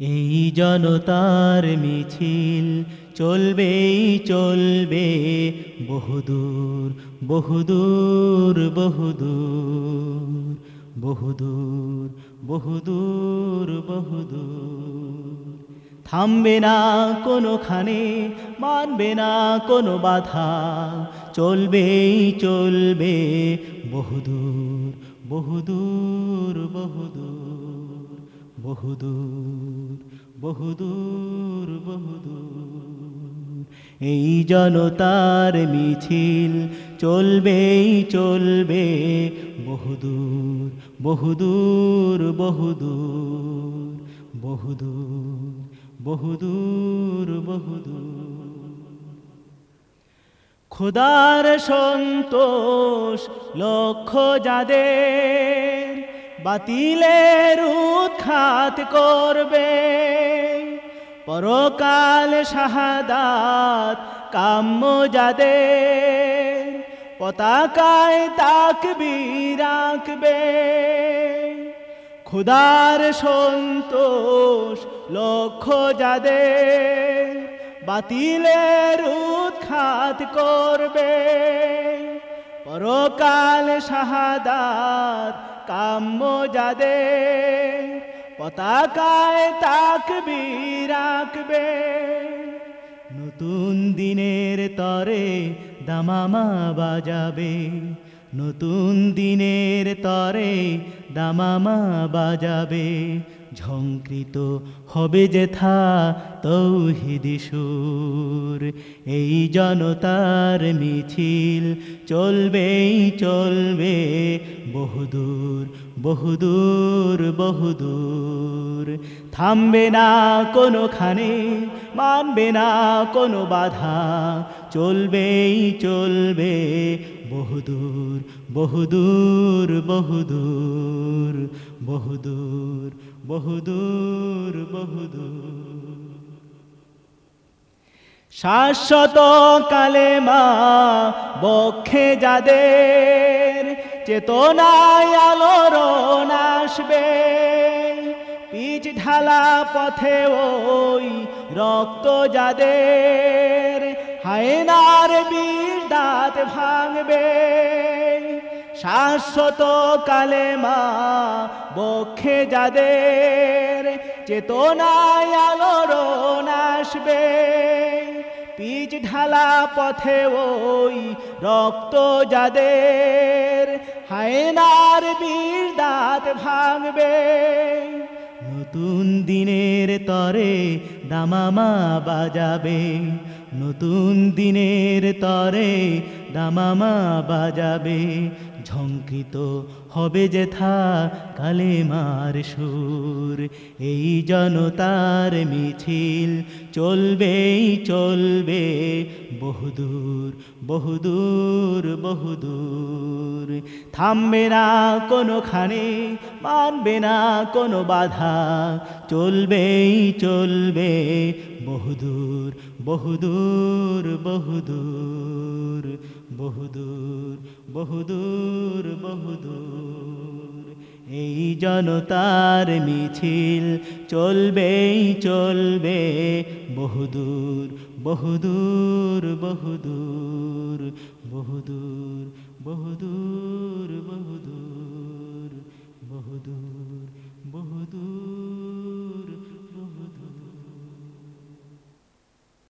এই জনতার মিছিল চলবেই চলবে, বহুদূর বহুদূর বহুদূর বহুদূর বহুদূর বহুদূর। থামবে না কোনোখানে, মানবে না কোনো বাধা, চলবেই চলবে, বহুদূর বহুদূর বহুদূর বহুদূর। বহুদূর বহুদূর। এই জনতার মিছিল চলবেই চলবে। বহুদূর বহুদূর বহুদূর। বহুদূর বহুদূর বহুদূর। খোদার সন্তোষ লক্ষ্য যাদের। বাতিলের উৎখাত করবে। পরকাল শাহাদাত কাম্য যাদের, পতাকায় তাকবি রাখবে খুদার সন্তোষ লক্ষ্য যাদের, বাতিলের উৎখাত করবে। পরকাল শাহাদাত কাম্য যাদের পতাকায় তাকবি রাখবে নতুন দিনের তরে দামামা বাজাবে। নতুন দিনের তরে দামামা বাজাবে। ঝঙ্কৃত হবে যেথা তৌহিদি সুর। এই জনতার মিছিল চলবেই চলবে বহুদূর। বহুদূর বহুদূর। থামবে না কোনোখানে, মানবে না কোনো বাধা। চলবেই চলবে, বহুদূর বহুদূর বহুদূর বহুদূর বহুদূর বহুদূর। শাশ্বত কালে মা বক্ষে যাদের চেতনায় আলোড়ন আসবে। পিচ ঢালা পথে ওই রক্ত যাদের হায়নার বীর দাঁত ভাঙবে। শাশ্বত কালে মা বক্ষে যাদের চেতনায় আলোড়ন আসবে। পিচ ঢালা পথে ওই রক্ত যাদের হায়নার বীর দাঁত ভাঙবে। নতুন দিনের তরে দামামা বাজাবে। নতুন দিনের তরে দামামা বাজাবে। ঝঙ্কিত হবে যেথা কালেমার সুর, এই জনতার মিছিল চলবেই চলবে। বহুদূর বহুদূর বহুদূর। থামবে না কোনোখানে, মানবে না কোনো বাধা। চলবেই চলবে, বহুদূর বহুদূর বহুদূর বহুদূর বহুদূর বহুদূর। এই জনতার মিছিল চলবেই চলবে। বহুদূর বহুদূর বহুদূর বহুদূর বহুদূর বহুদূর।